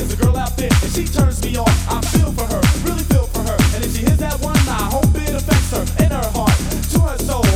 There's a girl out there, and she turns me on. I feel for her, really feel for her. And if she hears that one, I hope it affects her in her heart, to her soul.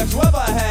That you ever had.